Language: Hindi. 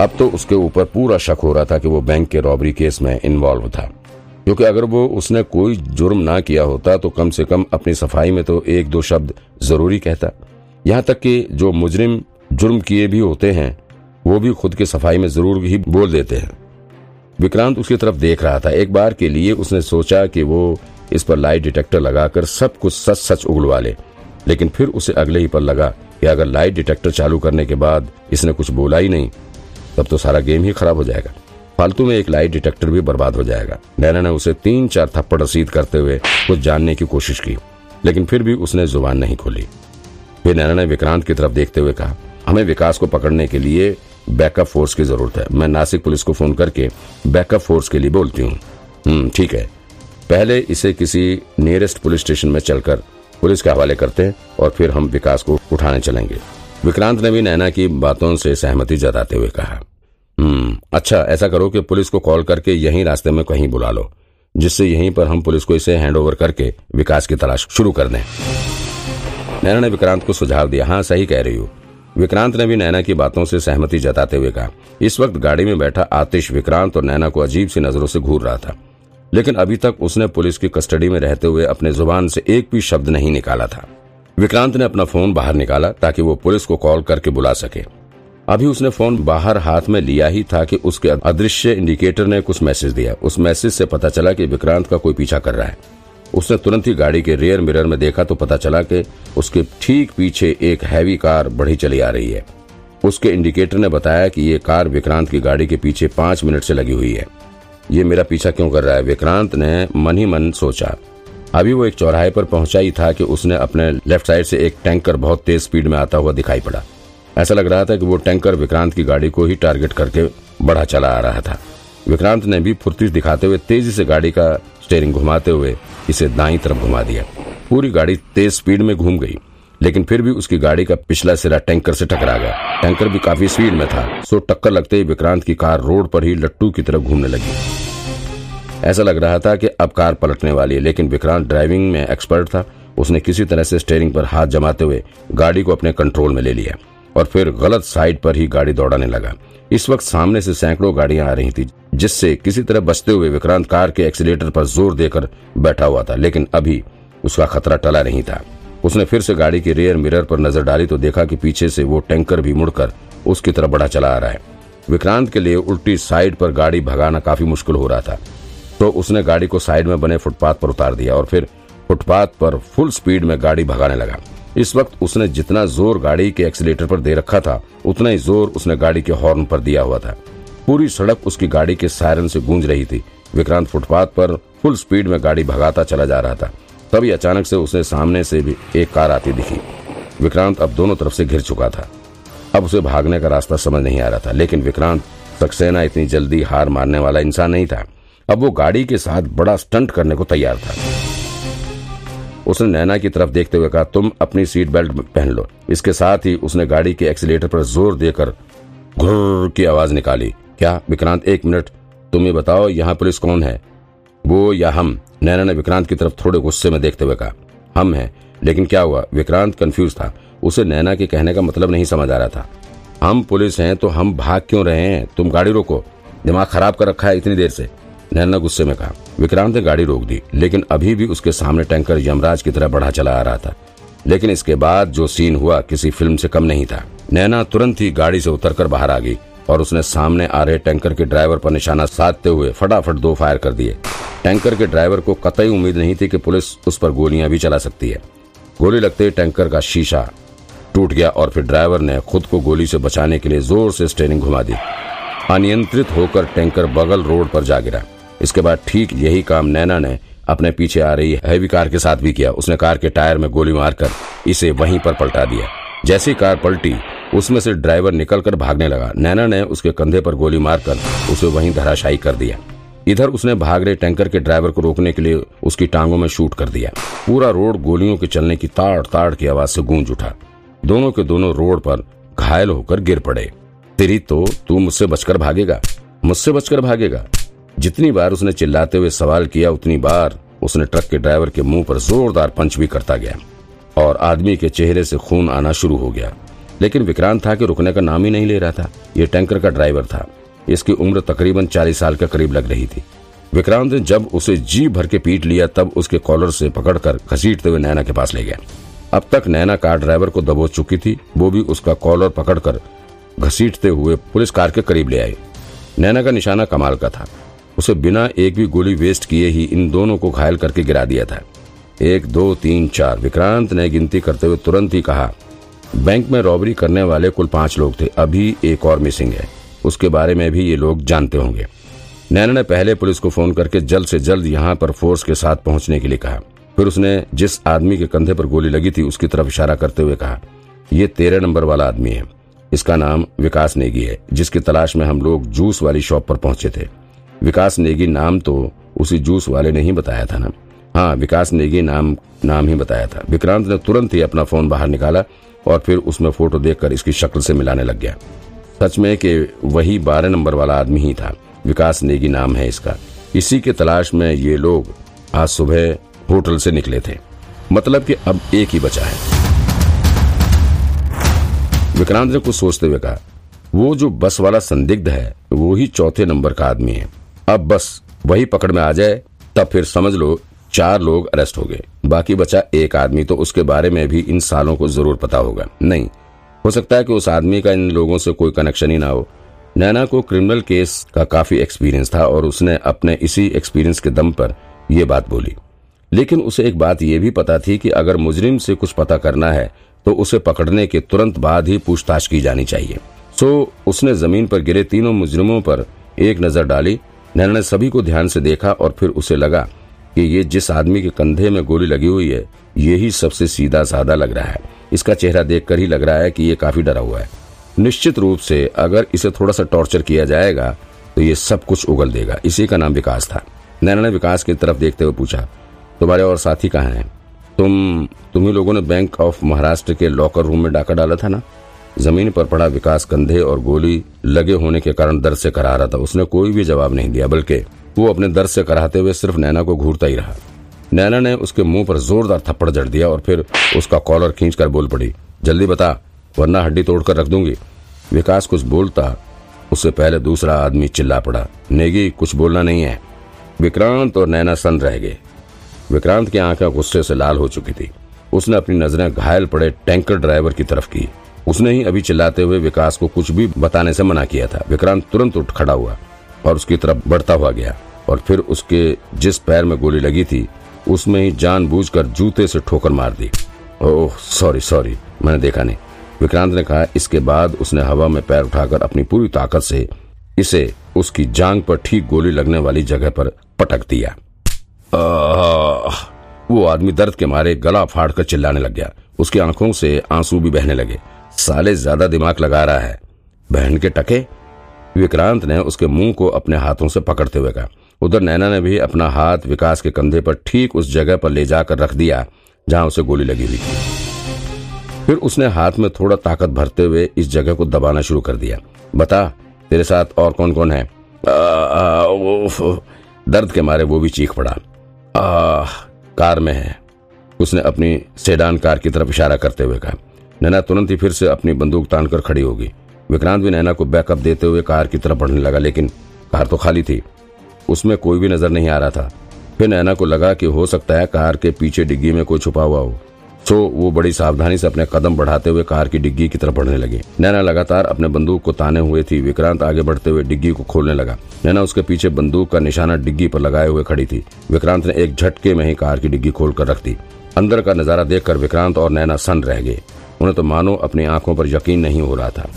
अब तो उसके ऊपर पूरा शक हो रहा था कि वो बैंक के रॉबरी केस में इन्वॉल्व था। क्योंकि अगर वो उसने कोई जुर्म ना किया होता तो कम से कम अपनी सफ़ाई में तो एक दो शब्द ज़रूरी कहता। यहाँ तक कि जो मुजरिम जुर्म किए भी होते हैं, वो भी खुद की सफ़ाई में ज़रूर ही बोल देते हैं। विक्रांत उसकी तरफ़ देख रहा था। एक बार के लिए उसने सोचा कि वो इस पर लाइट डिटेक्टर लगाकर सब कुछ सच सच उगलवा ले। लेकिन फिर उसे अगले ही पर लगा कि अगर लाइट डिटेक्टर चालू करने के बाद इसने कुछ बोला ही नहीं तब तो सारा गेम ही खराब हो जाएगा। फालतू में एक लाइट डिटेक्टर भी बर्बाद हो जाएगा। नैना ने उसे तीन चार थप्पड़ रसीद करते हुए कुछ जानने की कोशिश की, लेकिन फिर भी उसने ज़ुबान नहीं खोली। फिर नैना ने विक्रांत की तरफ़ देखते हुए कहा, हमें विकास को पकड़ने के लिए बैकअप फोर्स की ज़रूरत है। मैं नासिक पुलिस को फ़ोन करके बैकअप फोर्स के लिए बोलती हूँ। हम्म ठीक है। पहले इसे किसी नियरेस्ट पुलिस स्टेशन में चलकर पुलिस के हवाले करते हैं और फिर हम विकास को उठाने चलेंगे। विक्रांत ने भी नैना की बातों से सहमति जताते हुए कहा हम्म अच्छा ऐसा करो कि पुलिस को कॉल करके यहीं रास्ते में कहीं बुला लो, जिससे यहीं पर हम पुलिस को इसे हैंड ओवर करके विकास की तलाश शुरू कर दें। नैना ने विक्रांत को सुझाव दिया हाँ सही कह रही हूँ। विक्रांत ने भी नैना की बातों से सहमति जताते हुए कहा, इस वक्त गाड़ी में बैठा आतिश, विक्रांत और नैना को अजीब सी नज़रों से घूर रहा था, लेकिन अभी तक उसने पुलिस की कस्टडी में रहते हुए अपने ज़ुबान से एक भी शब्द नहीं निकाला था। विक्रांत ने अपना फ़ोन बाहर निकाला ताकि वो पुलिस को कॉल करके बुला सके। अभी उसने फ़ोन बाहर हाथ में लिया ही था कि उसके अदृश्य इंडिकेटर ने कुछ मैसेज दिया। उस मैसेज से पता चला कि विक्रांत का कोई पीछा कर रहा है। उसने तुरंत ही गाड़ी के रेयर मिरर में देखा तो पता चला कि उसके ठीक पीछे एक हैवी कार बढ़ी चली आ रही है। उसके इंडिकेटर ने बताया कि ये कार विक्रांत की गाड़ी के पीछे पाँच मिनट से लगी हुई है। ये मेरा पीछा क्यों कर रहा है? विक्रांत ने मन ही मन सोचा। अभी वो एक चौराहे पर पहुँचा ही था कि उसने अपने लेफ़्ट साइड से एक टैंकर बहुत तेज स्पीड में आता हुआ दिखाई पड़ा। ऐसा लग रहा था कि वो टैंकर विक्रांत की गाड़ी को ही टारगेट करके बढ़ा चला आ रहा था। विक्रांत ने भी फुर्ती दिखाते हुए तेज़ी से गाड़ी का स्टेयरिंग घुमाते हुए इसे दाई तरफ़ घुमा दिया। पूरी गाड़ी तेज स्पीड में घूम गई, लेकिन फिर भी उसकी गाड़ी का पिछला सिरा टैंकर से टकरा गया। टैंकर भी काफ़ी स्पीड में था, सो टक्कर लगते ही विक्रांत की कार रोड पर ही लट्टू की तरफ़ घूमने लगी। ऐसा लग रहा था कि अब कार पलटने वाली है, लेकिन विक्रांत ड्राइविंग में एक्सपर्ट था। उसने किसी तरह से स्टेयरिंग पर हाथ जमाते हुए गाड़ी को अपने कंट्रोल में ले लिया और फिर गलत साइड पर ही गाड़ी दौड़ाने लगा। इस वक्त सामने से सैकड़ों गाड़ियाँ आ रही थी, जिससे किसी तरह बचते हुए विक्रांत कार के एक्सीटर पर ज़ोर देकर बैठा हुआ था, लेकिन अभी उसका खतरा टला नहीं था। उसने फिर से गाड़ी के रेयर मिरर पर नज़र डाली तो देखा कि पीछे से वो टैंकर भी मुड़कर उसकी तरफ़ बढ़ा चला आ रहा है। विक्रांत के लिए उल्टी साइड पर गाड़ी भगाना काफ़ी मुश्किल हो रहा था। तो उसने गाड़ी को साइड में बने फुटपाथ पर उतार दिया और फिर फुटपाथ पर फुल स्पीड में गाड़ी भगाने लगा। इस वक्त उसने जितना ज़ोर गाड़ी के एक्सीटर पर दे रखा था, उतना ही ज़ोर उसने गाड़ी के हॉर्न पर दिया हुआ था। पूरी सड़क उसकी गाड़ी के सायरन से गूंज रही थी। विक्रांत फुटपाथ पर फुल स्पीड में गाड़ी भगाता चला जा रहा था। तभी अचानक से उसने सामने से भी एक कार आती दिखी। विक्रांत अब दोनों तरफ़ से घिर चुका था। अब उसे भागने का रास्ता समझ नहीं आ रहा था, लेकिन विक्रांत सक्सेना इतनी जल्दी हार मारने वाला इंसान नहीं था। अब वो गाड़ी के साथ बड़ा स्टंट करने को तैयार था। उसने नैना की तरफ़ देखते हुए कहा, तुम अपनी सीट बेल्ट पहन लो। इसके साथ ही उसने गाड़ी के एक्सीटर पर ज़ोर देकर घुर की आवाज़ निकाली। क्या, विक्रांत, एक मिनट, तुम ये बताओ, यहाँ पुलिस कौन है? वो या हम? नैना ने विक्रांत की तरफ़ थोड़े गुस्से में देखते हुए कहा, हम हैं, लेकिन क्या हुआ? विक्रांत कंफ्यूज था। उसे नैना के कहने का मतलब नहीं समझ आ रहा था। हम पुलिस हैं तो हम भाग क्यों रहे हैं? तुम गाड़ी रोको। दिमाग खराब कर रखा है इतनी देर से। नैना गुस्से में कहा, विक्रांत ने गाड़ी रोक दी, लेकिन अभी भी उसके सामने टैंकर यमराज की तरह बढ़ा चला आ रहा था। लेकिन इसके बाद जो सीन हुआ, किसी फ़िल्म से कम नहीं था। नैना तुरंत ही गाड़ी से उतरकर बाहर आ गई और उसने सामने आ रहे टैंकर के ड्राइवर पर निशाना साधते हुए फटाफट दो फायर कर दिए। टैंकर के ड्राइवर को कतई उम्मीद नहीं थी कि पुलिस उस पर गोलियाँ भी चला सकती है। गोली लगते ही टैंकर का शीशा टूट गया और फिर ड्राइवर ने खुद को गोली से बचाने के लिए ज़ोर से स्टेरिंग घुमा दी। अनियंत्रित होकर टैंकर बगल रोड पर जा गिरा। इसके बाद ठीक यही काम नैना ने अपने पीछे आ रही हैवी कार के साथ भी किया। उसने कार के टायर में गोली मारकर इसे वहीं पर पलटा दिया। जैसी कार पलटी, उसमें से ड्राइवर निकलकर भागने लगा। नैना ने उसके कंधे पर गोली मारकर उसे वहीं धराशायी कर दिया। इधर उसने भाग रहे टैंकर के ड्राइवर को रोकने के लिए उसकी टांगों में शूट कर दिया। पूरा रोड गोलियों के चलने की ताड़ ताड़ की आवाज़ से गूंज उठा। दोनों के दोनों रोड पर घायल होकर गिर पड़े। तेरी तो तू मुझसे बचकर भागेगा। मुझसे बचकर भागेगा। जितनी बार उसने चिल्लाते हुए सवाल किया, उतनी बार उसने ट्रक के ड्राइवर के मुँह पर जोरदार पंच भी करता गया और आदमी के चेहरे से खून आना शुरू हो गया। लेकिन विक्रांत था कि रुकने का नाम ही नहीं ले रहा था। ये टैंकर का ड्राइवर था। इसकी उम्र तकरीबन चालीस साल के करीब लग रही थी। विक्रांत ने जब उसे जी भर के पीट लिया, तब उसके कॉलर से पकड़कर घसीटते हुए नैना के पास ले गया। अब तक नैना कार ड्राइवर को दबोच चुकी थी। वो भी उसका कॉलर पकड़कर घसीटते हुए पुलिस कार के करीब ले आई। नैना का निशाना कमाल का था। उसे बिना एक भी गोली वेस्ट किए ही इन दोनों को घायल करके गिरा दिया था। एक, दो, तीन, चार, विक्रांत ने गिनती करते हुए तुरंत ही कहा, बैंक में रॉबरी करने वाले कुल पाँच लोग थे, अभी एक और मिसिंग है। उसके बारे में भी ये लोग जानते होंगे। नैना ने पहले पुलिस को फ़ोन करके जल्द से जल्द यहाँ पर फोर्स के साथ पहुँचने के लिए कहा। फिर उसने जिस आदमी के कंधे पर गोली लगी थी, उसकी तरफ़ इशारा करते हुए कहा, ये तेरह नंबर वाला आदमी है। इसका नाम विकास नेगी है, जिसकी तलाश में हम लोग जूस वाली शॉप पर पहुँचे थे। विकास नेगी नाम तो उसी जूस वाले ने ही बताया था ना? हाँ विकास नेगी नाम नाम ही बताया था। विक्रांत ने तुरंत ही अपना फ़ोन बाहर निकाला और फिर उसमें फ़ोटो देखकर इसकी शक्ल से मिलाने लग गया। सच में कि वही बारह नंबर वाला आदमी ही था। विकास नेगी नाम है इसका। इसी के तलाश में ये लोग आज सुबह होटल से निकले थे। मतलब कि अब एक ही बचा है। विक्रांत ने कुछ सोचते हुए कहा, वो जो बस वाला संदिग्ध है, वो ही चौथे नंबर का आदमी है। अब बस वही पकड़ में आ जाए, तब फिर समझ लो चार लोग अरेस्ट हो गए। बाकी बचा एक आदमी तो उसके बारे में भी इन सालों को ज़रूर पता होगा। नहीं, हो सकता है कि उस आदमी का इन लोगों से कोई कनेक्शन ही ना हो। नैना को क्रिमिनल केस का काफ़ी एक्सपीरियंस था और उसने अपने इसी एक्सपीरियंस के दम पर यह बात बोली। लेकिन उसे एक बात यह भी पता थी कि अगर मुजरिम से कुछ पता करना है तो उसे पकड़ने के तुरंत बाद ही पूछताछ की जानी चाहिए। सो, उसने ज़मीन पर गिरे तीनों मुजरिमों पर एक नज़र डाली नैना ने सभी को ध्यान से देखा और फिर उसे लगा कि ये जिस आदमी के कंधे में गोली लगी हुई है यही सबसे सीधा साधा लग रहा है। इसका चेहरा देखकर ही लग रहा है कि ये काफ़ी डरा हुआ है। निश्चित रूप से अगर इसे थोड़ा सा टॉर्चर किया जाएगा तो ये सब कुछ उगल देगा। इसी का नाम विकास था। नैना ने विकास की तरफ़ देखते हुए पूछा, तुम्हारे और साथी कहाँ हैं? तुम, तुम्ही लोगों ने बैंक ऑफ़ महाराष्ट्र के लॉकर रूम में डाका डाला था ना? ज़मीन पर पड़ा विकास कंधे और गोली लगे होने के कारण दर्द से करा रहा था। उसने कोई भी जवाब नहीं दिया, बल्कि वो अपने दर्द से कराते हुए सिर्फ़ नैना को घूरता ही रहा। नैना ने उसके मुँह पर जोरदार थप्पड़ जड़ दिया और फिर उसका कॉलर खींचकर बोल पड़ी, जल्दी बता, वरना हड्डी तोड़कर रख दूँगी। विकास कुछ बोलता, उससे पहले दूसरा आदमी चिल्ला पड़ा, नेगी, कुछ बोलना नहीं है। विक्रांत और नैना सन रह गए। विक्रांत की आँखें गुस्से से लाल हो चुकी थी। उसने अपनी नज़रें घायल पड़े टैंकर ड्राइवर की तरफ़ की। उसने ही अभी चिल्लाते हुए विकास को कुछ भी बताने से मना किया था। विक्रांत तुरंत उठ खड़ा हुआ और उसकी तरफ़ बढ़ता हुआ गया और फिर उसके जिस पैर में गोली लगी थी, उसमें ही जानबूझकर जूते से ठोकर मार दी। ओह, सॉरी सॉरी, मैंने देखा नहीं। विक्रांत ने कहा, इसके बाद उसने हवा में पैर उठाकर अपनी पूरी ताकत से इसे उसकी जांग पर ठीक गोली लगने वाली जगह पर पटक दिया। वो आदमी दर्द के मारे गला फाड़कर चिल्लाने लग गया। उसकी आँखों से आँसू भी बहने लगे। साले ज़्यादा दिमाग लगा रहा है। बहन के टके। विक्रांत ने उसके मुँह को अपने हाथों से पकड़ते हुए कहा। उधर नैना ने भी अपना हाथ विकास के कंधे पर ठीक उस जगह पर ले जाकर रख दिया जहाँ उसे गोली लगी हुई थी। फिर उसने हाथ में थोड़ा ताकत भरते हुए इस जगह को दबाना शुरू कर दिया। बता तेरे साथ और कौन कौन है? आ, आ, वो, दर्द के मारे वो भी चीख पड़ा। आ, कार में है। उसने अपनी सेडान कार की तरफ़ इशारा करते हुए कहा। नैना तुरंत ही फिर से अपनी बंदूक तान कर खड़ी होगी विक्रांत भी नैना को बैकअप देते हुए कार की तरफ़ बढ़ने लगा, लेकिन कार तो खाली थी। उसमें कोई भी नज़र नहीं आ रहा था। फिर नैना को लगा कि हो सकता है कार के पीछे डिग्गी में कोई छुपा हुआ हो। सो, वो बड़ी सावधानी से अपने कदम बढ़ाते हुए कार की डिग्गी की तरफ़ बढ़ने लगी। नैना लगातार अपने बंदूक को ताने हुए थी। विक्रांत आगे बढ़ते हुए डिग्गी को खोलने लगा। नैना उसके पीछे बंदूक का निशाना डिग्गी पर लगाए हुए खड़ी थी। विक्रांत ने एक झटके में ही कार की डिग्गी खोलकर रख दी। अंदर का नज़ारा देखकर विक्रांत और नैना सन रह गए। उन्हें तो मानो अपनी आँखों पर यकीन नहीं हो रहा था।